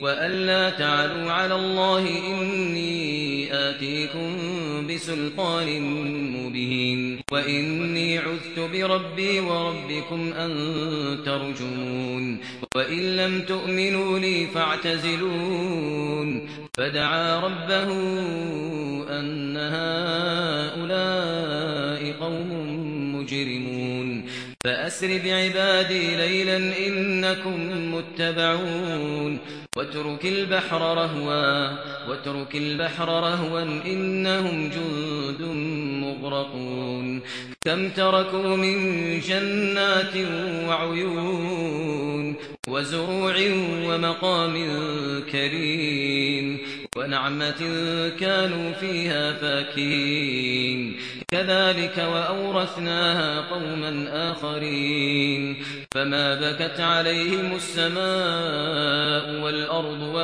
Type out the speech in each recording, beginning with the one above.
وألا تعلوا على الله إني آتيكم بسلطان مبين وإني عذت بربي وربكم أن ترجمون وإن لم تؤمنوا لي فاعتزلون فدعا ربه أن هؤلاء قوم مجرمون فأسر بعبادي ليلا إنكم متبعون واترك البحر رهوا واترك البحر رهوا إنهم جند مغرقون. كم تركوا من جنات وعيون وزروع ومقام كريم ونعمة كانوا فيها فاكين كذلك وأورثناها قوما آخرين. فما بكت عليهم السماء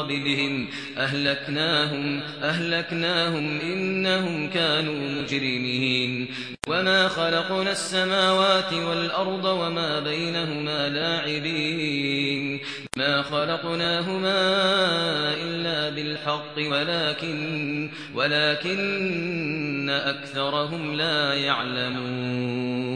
قبلهم أهلكناهم أهلكناهم إنهم كانوا مجرمين. وما خلقنا السماوات والأرض وما بينهما لاعبين. ما خلقناهما إلا بالحق ولكن ولكن أكثرهم لا يعلمون.